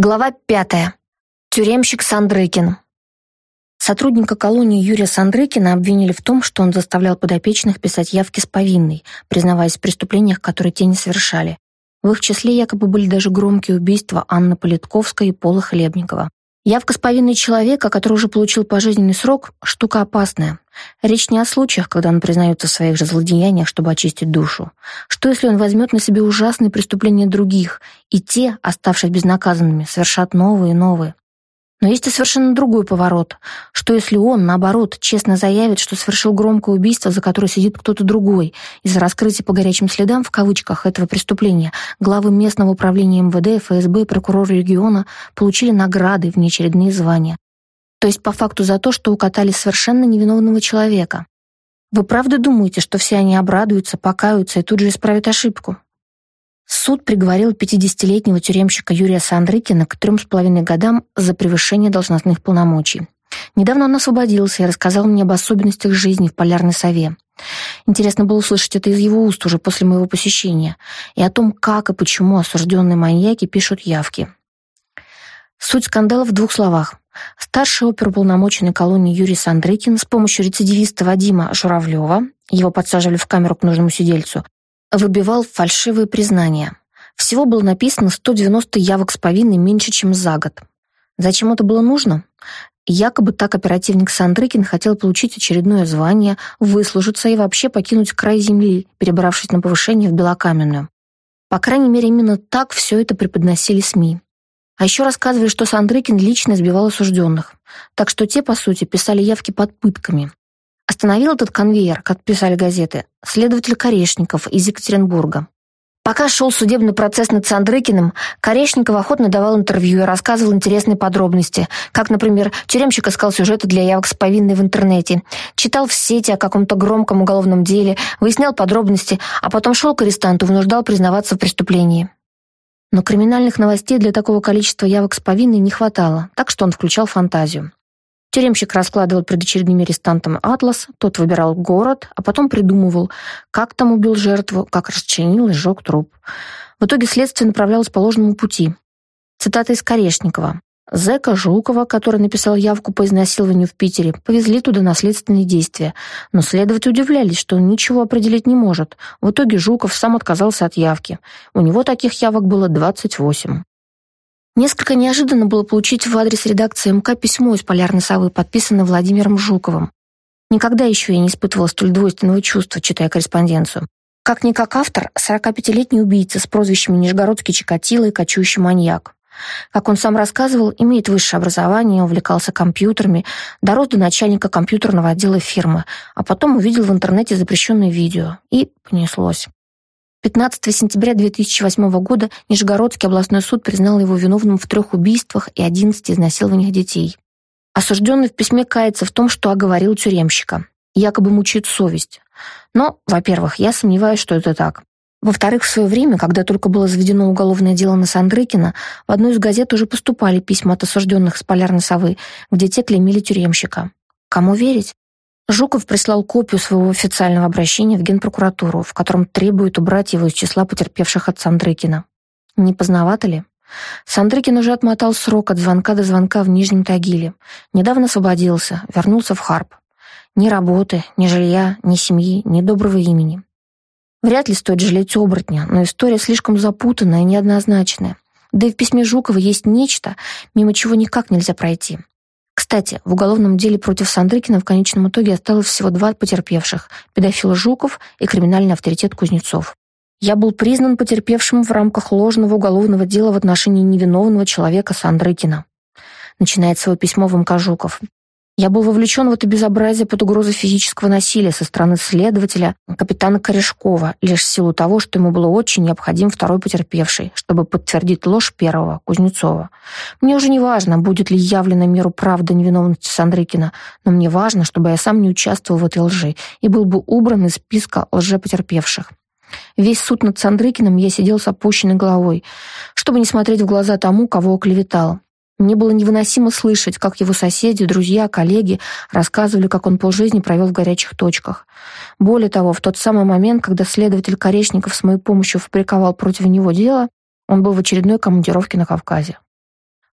Глава пятая. Тюремщик Сандрыкин. Сотрудника колонии Юрия Сандрыкина обвинили в том, что он заставлял подопечных писать явки с повинной, признаваясь в преступлениях, которые те не совершали. В их числе якобы были даже громкие убийства Анны Политковской и Пола Хлебникова. Явка с повинной человека, который уже получил пожизненный срок, штука опасная. Речь не о случаях, когда он признается в своих же злодеяниях, чтобы очистить душу. Что, если он возьмет на себе ужасные преступления других, и те, оставшись безнаказанными, совершат новые и новые? Но есть и совершенно другой поворот. Что если он, наоборот, честно заявит, что совершил громкое убийство, за которое сидит кто-то другой, из-за раскрытия по горячим следам, в кавычках, этого преступления, главы местного управления МВД, ФСБ и прокуроры региона получили награды, внеочередные звания. То есть по факту за то, что укатали совершенно невиновного человека. Вы правда думаете, что все они обрадуются, покаются и тут же исправят ошибку? Суд приговорил 50-летнего тюремщика Юрия Сандрыкина к трем с половиной годам за превышение должностных полномочий. Недавно он освободился и рассказал мне об особенностях жизни в полярной сове. Интересно было услышать это из его уст уже после моего посещения и о том, как и почему осужденные маньяки пишут явки. Суть скандала в двух словах. Старший оперуполномоченный колонии Юрий Сандрыкин с помощью рецидивиста Вадима Журавлева, его подсаживали в камеру к нужному сидельцу, выбивал фальшивые признания. Всего было написано 190 явок с повинной меньше, чем за год. Зачем это было нужно? Якобы так оперативник Сандрыкин хотел получить очередное звание, выслужиться и вообще покинуть край земли, перебравшись на повышение в Белокаменную. По крайней мере, именно так все это преподносили СМИ. А еще рассказывали, что Сандрыкин лично избивал осужденных. Так что те, по сути, писали явки под пытками. Остановил этот конвейер, как писали газеты, следователь Корешников из Екатеринбурга. Пока шел судебный процесс над Сандрыкиным, Корешников охотно давал интервью и рассказывал интересные подробности, как, например, тюремщик искал сюжеты для явок с повинной в интернете, читал в сети о каком-то громком уголовном деле, выяснял подробности, а потом шел к арестанту и вынуждал признаваться в преступлении. Но криминальных новостей для такого количества явок с повинной не хватало, так что он включал фантазию. Тюремщик раскладывал перед очередным арестантом атлас, тот выбирал город, а потом придумывал, как там убил жертву, как расчленил и сжег труп. В итоге следствие направлялось по ложному пути. Цитата из Корешникова. Зека Жукова, который написал явку по изнасилованию в Питере, повезли туда на следственные действия. Но следователи удивлялись, что он ничего определить не может. В итоге Жуков сам отказался от явки. У него таких явок было 28. Несколько неожиданно было получить в адрес редакции МК письмо из «Полярной совы», подписанное Владимиром Жуковым. Никогда еще я не испытывала столь двойственного чувства, читая корреспонденцию. Как-никак автор, 45-летний убийца с прозвищами Нижегородский Чикатило и Кочующий маньяк. Как он сам рассказывал, имеет высшее образование, увлекался компьютерами, дорос до начальника компьютерного отдела фирмы, а потом увидел в интернете запрещенное видео. И понеслось. 15 сентября 2008 года Нижегородский областной суд признал его виновным в трех убийствах и 11 изнасилованиях детей. Осужденный в письме кается в том, что оговорил тюремщика. Якобы мучает совесть. Но, во-первых, я сомневаюсь, что это так. Во-вторых, в свое время, когда только было заведено уголовное дело на Сандрыкина, в одну из газет уже поступали письма от осужденных с полярной совы, где те клеймили тюремщика. Кому верить? Жуков прислал копию своего официального обращения в Генпрокуратуру, в котором требует убрать его из числа потерпевших от Сандрыкина. Не поздновато ли? Сандрыкин уже отмотал срок от звонка до звонка в Нижнем Тагиле. Недавно освободился, вернулся в Харп. Ни работы, ни жилья, ни семьи, ни доброго имени. Вряд ли стоит жалеть оборотня, но история слишком запутанная и неоднозначная. Да и в письме Жукова есть нечто, мимо чего никак нельзя пройти. Кстати, в уголовном деле против Сандрыкина в конечном итоге осталось всего два потерпевших – педофил Жуков и криминальный авторитет Кузнецов. Я был признан потерпевшим в рамках ложного уголовного дела в отношении невиновного человека Сандрыкина. Начинает свое письмо в МК Жуков. Я был вовлечен в это безобразие под угрозой физического насилия со стороны следователя, капитана Корешкова, лишь в силу того, что ему было очень необходим второй потерпевший, чтобы подтвердить ложь первого, Кузнецова. Мне уже не важно, будет ли явлена миру правда невиновности Сандрыкина, но мне важно, чтобы я сам не участвовал в этой лжи и был бы убран из списка лжепотерпевших. Весь суд над Сандрыкиным я сидел с опущенной головой, чтобы не смотреть в глаза тому, кого оклеветал. Мне было невыносимо слышать, как его соседи, друзья, коллеги рассказывали, как он полжизни провел в горячих точках. Более того, в тот самый момент, когда следователь Корешников с моей помощью фабриковал против него дело, он был в очередной командировке на Кавказе.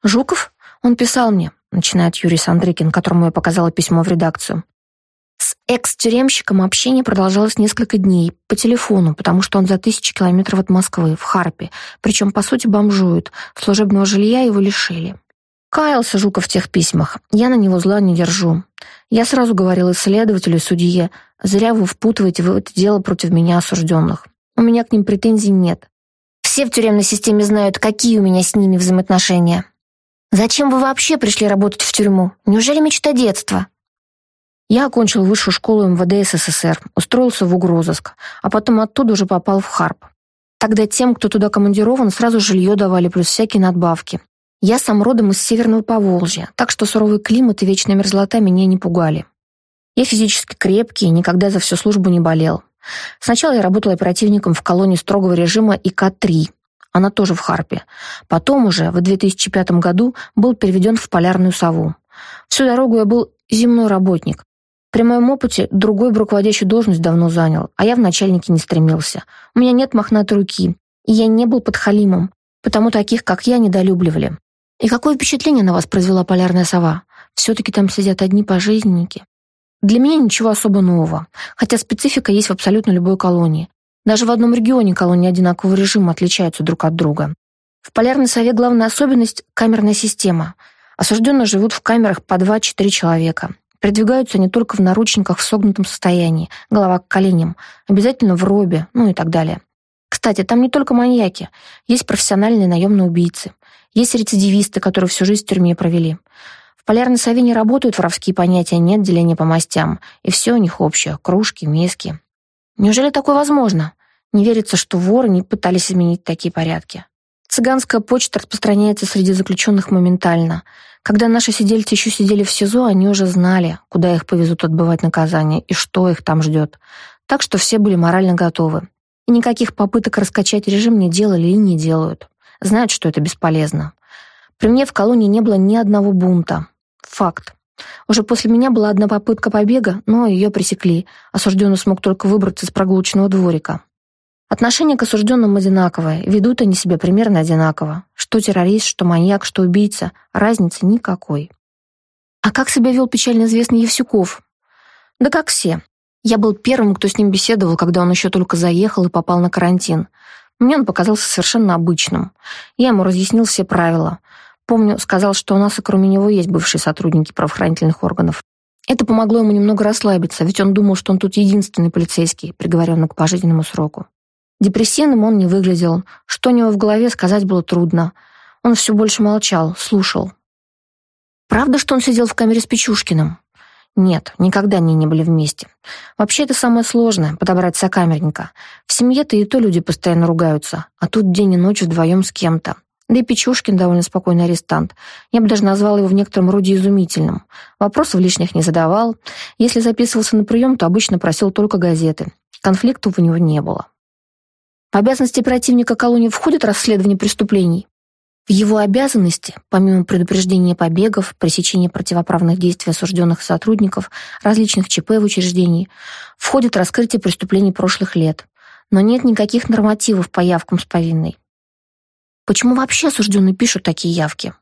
«Жуков? Он писал мне», — начинает Юрий Сандрыкин, которому я показала письмо в редакцию. С экс-тюремщиком общение продолжалось несколько дней по телефону, потому что он за тысячи километров от Москвы, в Харпе, причем, по сути, бомжует. Служебного жилья его лишили. Каялся Жуков в тех письмах. Я на него зла не держу. Я сразу говорил исследователю и судье, зря вы впутываете в это дело против меня осужденных. У меня к ним претензий нет. Все в тюремной системе знают, какие у меня с ними взаимоотношения. Зачем вы вообще пришли работать в тюрьму? Неужели мечта детства? Я окончил высшую школу МВД СССР, устроился в угрозыск, а потом оттуда уже попал в Харп. Тогда тем, кто туда командирован, сразу жилье давали, плюс всякие надбавки. Я сам родом из Северного Поволжья, так что суровый климат и вечная мерзлота меня не пугали. Я физически крепкий и никогда за всю службу не болел. Сначала я работал оперативником в колонии строгого режима ИК-3, она тоже в Харпе. Потом уже, в 2005 году, был переведен в полярную сову. Всю дорогу я был земной работник. При моем опыте другой бы руководящую должность давно занял, а я в начальнике не стремился. У меня нет мохнатой руки, и я не был подхалимом, потому таких, как я, недолюбливали. И какое впечатление на вас произвела полярная сова? Все-таки там сидят одни пожизненники. Для меня ничего особо нового, хотя специфика есть в абсолютно любой колонии. Даже в одном регионе колонии одинакового режима отличаются друг от друга. В полярной сове главная особенность – камерная система. Осужденные живут в камерах по 2-4 человека. Передвигаются они только в наручниках в согнутом состоянии, голова к коленям, обязательно в робе, ну и так далее. Кстати, там не только маньяки, есть профессиональные наемные убийцы. Есть рецидивисты, которые всю жизнь в тюрьме провели. В полярной сове не работают воровские понятия, нет деления по мастям. И все у них общее — кружки, миски. Неужели такое возможно? Не верится, что воры не пытались изменить такие порядки. Цыганская почта распространяется среди заключенных моментально. Когда наши сидельцы еще сидели в СИЗО, они уже знали, куда их повезут отбывать наказание и что их там ждет. Так что все были морально готовы. И никаких попыток раскачать режим не делали и не делают знают, что это бесполезно. При мне в колонии не было ни одного бунта. Факт. Уже после меня была одна попытка побега, но ее пресекли. Осужденный смог только выбраться из прогулочного дворика. Отношение к осужденным одинаковое, ведут они себя примерно одинаково. Что террорист, что маньяк, что убийца, разницы никакой. А как себя вел печально известный Евсюков? Да как все. Я был первым, кто с ним беседовал, когда он еще только заехал и попал на карантин. Мне он показался совершенно обычным. Я ему разъяснил все правила. Помню, сказал, что у нас и кроме него есть бывшие сотрудники правоохранительных органов. Это помогло ему немного расслабиться, ведь он думал, что он тут единственный полицейский, приговоренный к пожизненному сроку. Депрессивным он не выглядел. Что у него в голове, сказать было трудно. Он все больше молчал, слушал. Правда, что он сидел в камере с Печушкиным? Нет, никогда они не были вместе. Вообще это самое сложное — подобрать сокамерника. В семье-то и то люди постоянно ругаются, а тут день и ночь вдвоем с кем-то. Да и Печушкин довольно спокойный арестант. Я бы даже назвал его в некотором роде изумительным. Вопросов лишних не задавал. Если записывался на прием, то обычно просил только газеты. Конфликтов у него не было. В обязанности оперативника колонии входит расследование преступлений. В его обязанности, помимо предупреждения побегов, пресечения противоправных действий осужденных сотрудников, различных ЧП в учреждении, входит раскрытие преступлений прошлых лет. Но нет никаких нормативов по явкам с повинной. Почему вообще осужденные пишут такие явки?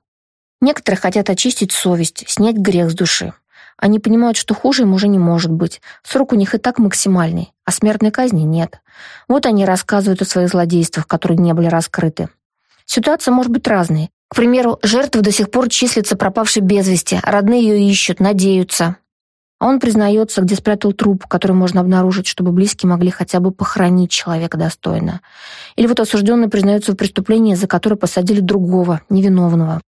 Некоторые хотят очистить совесть, снять грех с души. Они понимают, что хуже им уже не может быть. Срок у них и так максимальный, а смертной казни нет. Вот они рассказывают о своих злодействах, которые не были раскрыты. Ситуация может быть разной. К примеру, жертва до сих пор числится пропавшей без вести, родные ее ищут, надеются. А он признается, где спрятал труп, который можно обнаружить, чтобы близкие могли хотя бы похоронить человека достойно. Или вот осужденный признается в преступлении, за которое посадили другого, невиновного.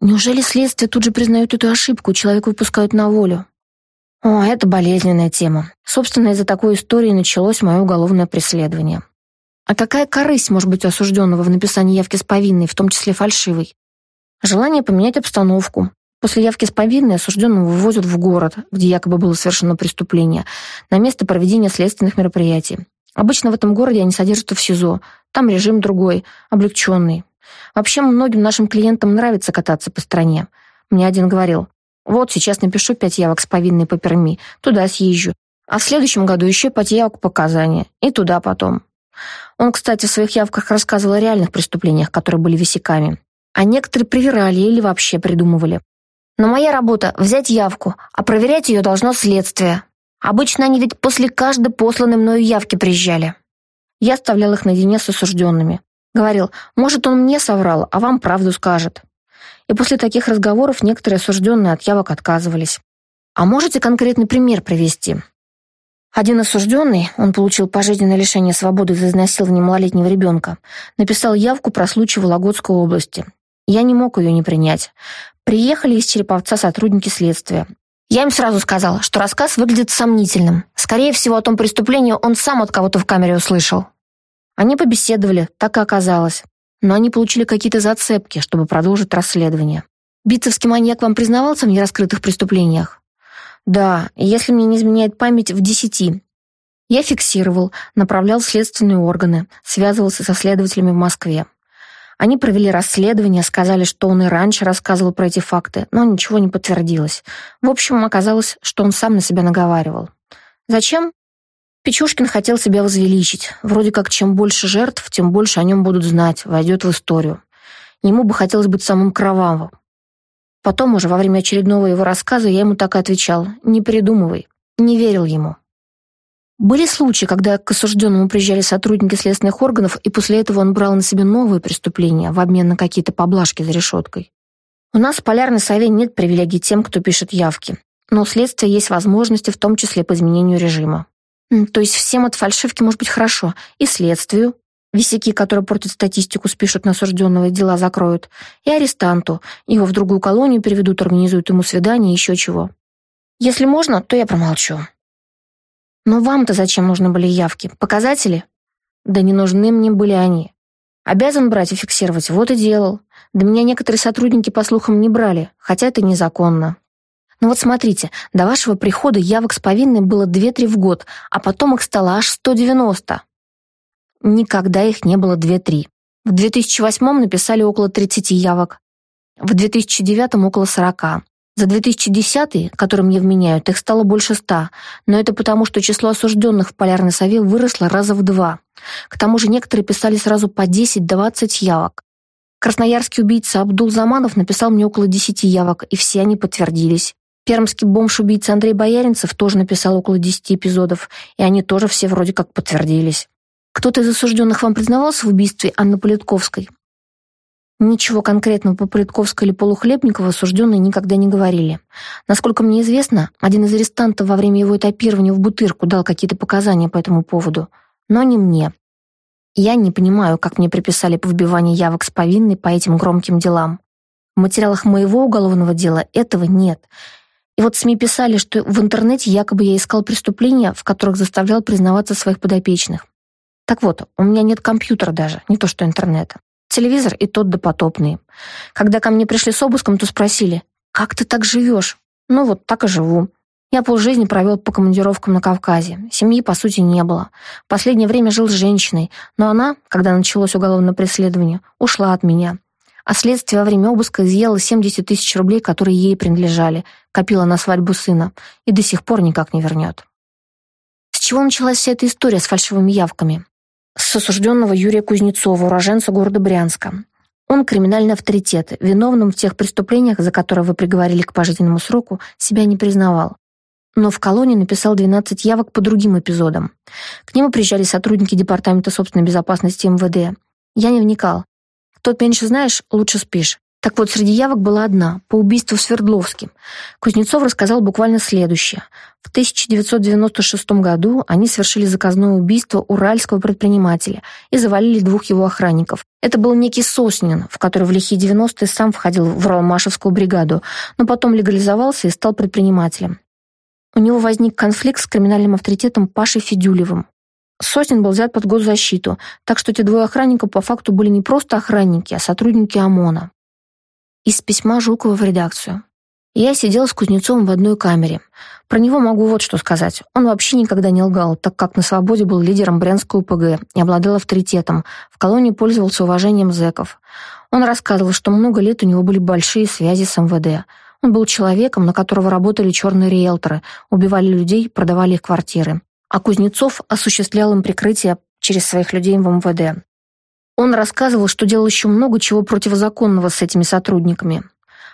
Неужели следствие тут же признает эту ошибку, человека выпускают на волю? О, это болезненная тема. Собственно, из-за такой истории началось мое уголовное преследование. А какая корысть может быть у осужденного в написании явки с повинной, в том числе фальшивой? Желание поменять обстановку. После явки с повинной осужденного вывозят в город, где якобы было совершено преступление, на место проведения следственных мероприятий. Обычно в этом городе они содержатся в СИЗО. Там режим другой, облегченный. Вообще, многим нашим клиентам нравится кататься по стране. Мне один говорил, вот сейчас напишу пять явок с повинной по Перми, туда съезжу. А в следующем году еще пять явок показания. И туда потом. Он, кстати, в своих явках рассказывал о реальных преступлениях, которые были висяками. А некоторые привирали или вообще придумывали. Но моя работа — взять явку, а проверять ее должно следствие. Обычно они ведь после каждой посланной мною явки приезжали. Я оставлял их наедине с осужденными. Говорил, может, он мне соврал, а вам правду скажет. И после таких разговоров некоторые осужденные от явок отказывались. А можете конкретный пример привести? Один осужденный, он получил пожизненное лишение свободы за изнасилование малолетнего ребенка, написал явку про случай в Вологодской области. Я не мог ее не принять. Приехали из Череповца сотрудники следствия. Я им сразу сказала, что рассказ выглядит сомнительным. Скорее всего, о том преступлении он сам от кого-то в камере услышал. Они побеседовали, так и оказалось. Но они получили какие-то зацепки, чтобы продолжить расследование. Битцевский маньяк вам признавался в нераскрытых преступлениях? Да, если мне не изменяет память, в десяти. Я фиксировал, направлял следственные органы, связывался со следователями в Москве. Они провели расследование, сказали, что он и раньше рассказывал про эти факты, но ничего не подтвердилось. В общем, оказалось, что он сам на себя наговаривал. Зачем? Печушкин хотел себя возвеличить. Вроде как, чем больше жертв, тем больше о нем будут знать, войдет в историю. Ему бы хотелось быть самым кровавым. Потом уже во время очередного его рассказа я ему так и отвечал «Не придумывай». Не верил ему. Были случаи, когда к осужденному приезжали сотрудники следственных органов, и после этого он брал на себя новые преступления в обмен на какие-то поблажки за решеткой. У нас в Полярной Сове нет привилегий тем, кто пишет явки, но у следствия есть возможности, в том числе по изменению режима. То есть всем от фальшивки может быть хорошо. И следствию. Висяки, которые портят статистику, спишут на осужденного и дела закроют. И арестанту. Его в другую колонию переведут, организуют ему свидание, еще чего. Если можно, то я промолчу. Но вам-то зачем нужны были явки? Показатели? Да не нужны мне были они. Обязан брать и фиксировать, вот и делал. Да меня некоторые сотрудники, по слухам, не брали, хотя это незаконно. Ну вот смотрите, до вашего прихода явок с повинной было 2-3 в год, а потом их стало аж 190. Никогда их не было 2-3. В 2008 написали около 30 явок, в 2009 около 40. За 2010, который мне вменяют, их стало больше 100, но это потому, что число осужденных в Полярной Сове выросло раза в два. К тому же некоторые писали сразу по 10-20 явок. Красноярский убийца Абдул Заманов написал мне около 10 явок, и все они подтвердились. Пермский бомж-убийца Андрей Бояринцев тоже написал около 10 эпизодов, и они тоже все вроде как подтвердились. Кто-то из осужденных вам признавался в убийстве Анны Политковской? Ничего конкретного по Политковской или Полухлебникову осужденные никогда не говорили. Насколько мне известно, один из арестантов во время его этапирования в Бутырку дал какие-то показания по этому поводу, но не мне. Я не понимаю, как мне приписали по вбиванию явок с повинной по этим громким делам. В материалах моего уголовного дела этого нет — и вот СМИ писали, что в интернете якобы я искал преступления, в которых заставлял признаваться своих подопечных. Так вот, у меня нет компьютера даже, не то что интернета. Телевизор и тот допотопный. Когда ко мне пришли с обыском, то спросили, «Как ты так живешь?» Ну вот, так и живу. Я полжизни провел по командировкам на Кавказе. Семьи, по сути, не было. В последнее время жил с женщиной, но она, когда началось уголовное преследование, ушла от меня. А следствие во время обыска изъяло 70 тысяч рублей, которые ей принадлежали, копила на свадьбу сына и до сих пор никак не вернет. С чего началась вся эта история с фальшивыми явками? С осужденного Юрия Кузнецова, уроженца города Брянска. Он криминальный авторитет, виновным в тех преступлениях, за которые вы приговорили к пожизненному сроку, себя не признавал. Но в колонии написал 12 явок по другим эпизодам. К нему приезжали сотрудники Департамента собственной безопасности МВД. Я не вникал. Тот меньше знаешь, лучше спишь. Так вот, среди явок была одна, по убийству в Свердловске. Кузнецов рассказал буквально следующее. В 1996 году они совершили заказное убийство уральского предпринимателя и завалили двух его охранников. Это был некий Соснин, в который в лихие 90-е сам входил в Ралмашевскую бригаду, но потом легализовался и стал предпринимателем. У него возник конфликт с криминальным авторитетом Пашей Федюлевым. Сосин был взят под госзащиту, так что эти двое охранников по факту были не просто охранники, а сотрудники ОМОНа. Из письма Жукова в редакцию. Я сидел с Кузнецовым в одной камере. Про него могу вот что сказать. Он вообще никогда не лгал, так как на свободе был лидером Брянской УПГ и обладал авторитетом. В колонии пользовался уважением зэков. Он рассказывал, что много лет у него были большие связи с МВД. Он был человеком, на которого работали черные риэлторы, убивали людей, продавали их квартиры а Кузнецов осуществлял им прикрытие через своих людей в МВД. Он рассказывал, что делал еще много чего противозаконного с этими сотрудниками.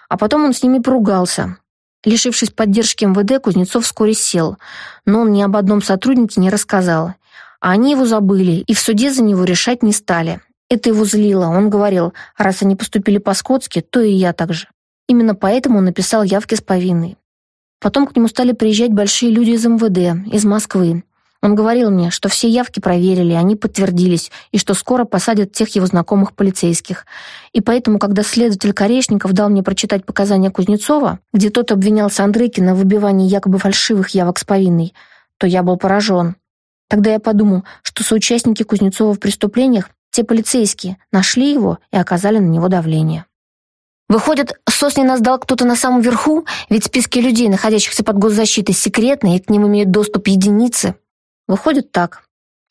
А потом он с ними поругался. Лишившись поддержки МВД, Кузнецов вскоре сел, но он ни об одном сотруднике не рассказал. А они его забыли и в суде за него решать не стали. Это его злило. Он говорил, раз они поступили по-скотски, то и я так же. Именно поэтому он написал явки с повинной. Потом к нему стали приезжать большие люди из МВД, из Москвы. Он говорил мне, что все явки проверили, они подтвердились, и что скоро посадят тех его знакомых полицейских. И поэтому, когда следователь Корешников дал мне прочитать показания Кузнецова, где тот обвинял Сандрыкина в выбивании якобы фальшивых явок с повинной, то я был поражен. Тогда я подумал, что соучастники Кузнецова в преступлениях, те полицейские, нашли его и оказали на него давление. Выходит, Соснина сдал кто-то на самом верху, ведь списки людей, находящихся под госзащитой, секретны, и к ним имеют доступ единицы. Выходит так.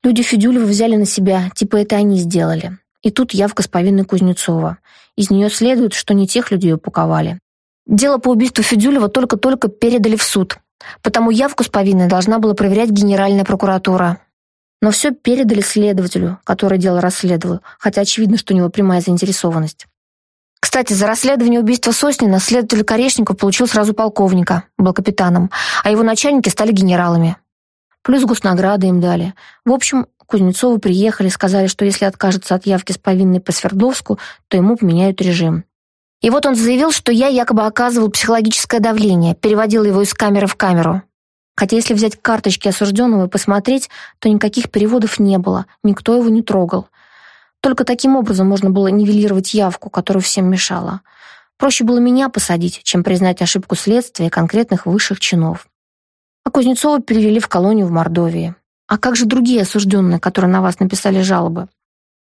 Люди Федюлева взяли на себя, типа это они сделали. И тут явка с повинной Кузнецова. Из нее следует, что не тех людей упаковали. Дело по убийству Федюлева только-только передали в суд. Потому явку с повинной должна была проверять Генеральная прокуратура. Но все передали следователю, который дело расследовал, хотя очевидно, что у него прямая заинтересованность. Кстати, за расследование убийства Соснина следователь Корешников получил сразу полковника, был капитаном, а его начальники стали генералами. Плюс госнаграды им дали. В общем, Кузнецову приехали, сказали, что если откажется от явки с повинной по Свердловску, то ему поменяют режим. И вот он заявил, что я якобы оказывал психологическое давление, переводил его из камеры в камеру. Хотя если взять карточки осужденного и посмотреть, то никаких переводов не было, никто его не трогал. Только таким образом можно было нивелировать явку, которая всем мешала. Проще было меня посадить, чем признать ошибку следствия конкретных высших чинов. А Кузнецова перевели в колонию в Мордовии. А как же другие осужденные, которые на вас написали жалобы?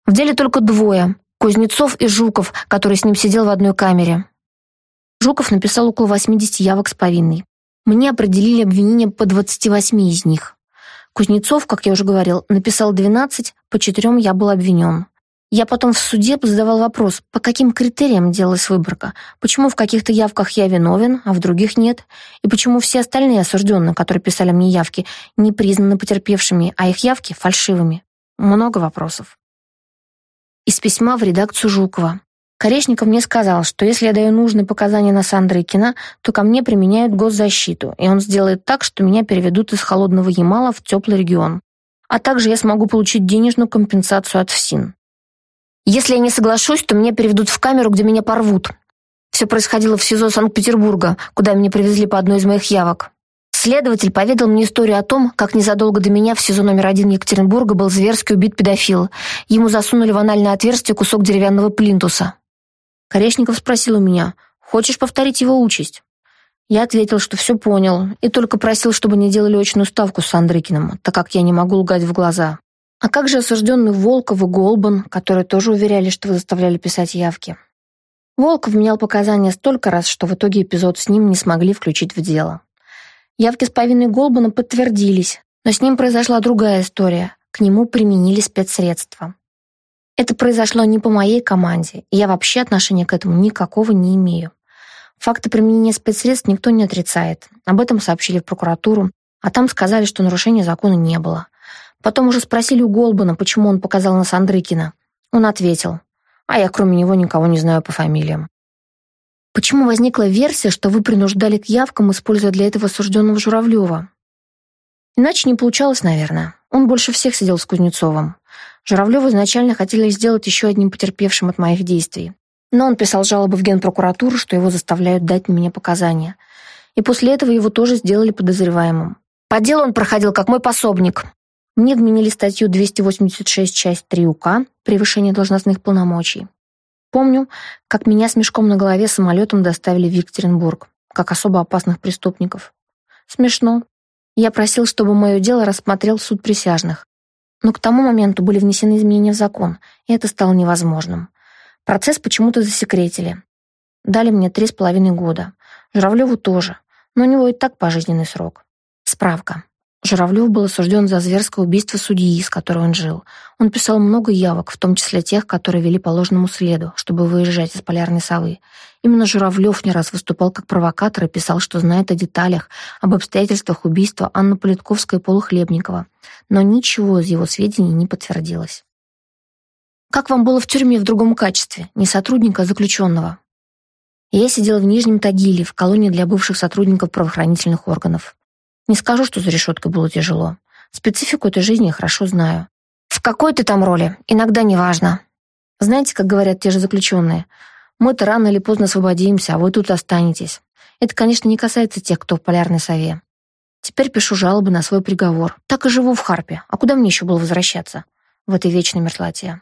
В деле только двое – Кузнецов и Жуков, который с ним сидел в одной камере. Жуков написал около 80 явок с повинной. Мне определили обвинения по 28 из них. Кузнецов, как я уже говорил, написал 12, по четырем я был обвинен. Я потом в суде задавал вопрос, по каким критериям делалась выборка, почему в каких-то явках я виновен, а в других нет, и почему все остальные осужденные, которые писали мне явки, не признаны потерпевшими, а их явки — фальшивыми. Много вопросов. Из письма в редакцию Жукова. Корешников мне сказал, что если я даю нужные показания на Сандрыкина, то ко мне применяют госзащиту, и он сделает так, что меня переведут из холодного Ямала в теплый регион. А также я смогу получить денежную компенсацию от ФСИН. Если я не соглашусь, то меня переведут в камеру, где меня порвут. Все происходило в СИЗО Санкт-Петербурга, куда меня привезли по одной из моих явок. Следователь поведал мне историю о том, как незадолго до меня в СИЗО номер один Екатеринбурга был зверски убит педофил. Ему засунули в анальное отверстие кусок деревянного плинтуса. Корешников спросил у меня, «Хочешь повторить его участь?» Я ответил, что все понял, и только просил, чтобы не делали очную ставку с Андрыкиным, так как я не могу лгать в глаза. А как же осужденный Волков и Голбан, которые тоже уверяли, что вы заставляли писать явки? Волков менял показания столько раз, что в итоге эпизод с ним не смогли включить в дело. Явки с повинной Голбана подтвердились, но с ним произошла другая история. К нему применили спецсредства. Это произошло не по моей команде, и я вообще отношения к этому никакого не имею. Факты применения спецсредств никто не отрицает. Об этом сообщили в прокуратуру, а там сказали, что нарушения закона не было. Потом уже спросили у Голбана, почему он показал на Сандрыкина. Он ответил, а я кроме него никого не знаю по фамилиям. Почему возникла версия, что вы принуждали к явкам, используя для этого осужденного Журавлева? Иначе не получалось, наверное. Он больше всех сидел с Кузнецовым. Журавлева изначально хотели сделать еще одним потерпевшим от моих действий. Но он писал жалобы в генпрокуратуру, что его заставляют дать меня показания. И после этого его тоже сделали подозреваемым. По делу он проходил как мой пособник. Мне вменили статью 286, часть 3 УК «Превышение должностных полномочий». Помню, как меня с мешком на голове самолетом доставили в Екатеринбург, как особо опасных преступников. Смешно. Я просил, чтобы мое дело рассмотрел суд присяжных. Но к тому моменту были внесены изменения в закон, и это стало невозможным. Процесс почему-то засекретили. Дали мне три с половиной года. Журавлеву тоже, но у него и так пожизненный срок. Справка. Журавлев был осужден за зверское убийство судьи, с которой он жил. Он писал много явок, в том числе тех, которые вели по ложному следу, чтобы выезжать из полярной совы. Именно Журавлев не раз выступал как провокатор и писал, что знает о деталях, об обстоятельствах убийства Анны Политковской и Полухлебникова. Но ничего из его сведений не подтвердилось. Как вам было в тюрьме в другом качестве, не сотрудника, а заключенного? Я сидела в Нижнем Тагиле, в колонии для бывших сотрудников правоохранительных органов. Не скажу, что за решеткой было тяжело. Специфику этой жизни хорошо знаю. В какой ты там роли? Иногда неважно. Знаете, как говорят те же заключенные, мы-то рано или поздно освободимся, а вы тут останетесь. Это, конечно, не касается тех, кто в полярной сове. Теперь пишу жалобы на свой приговор. Так и живу в Харпе. А куда мне еще было возвращаться? В этой вечной мерзлоте.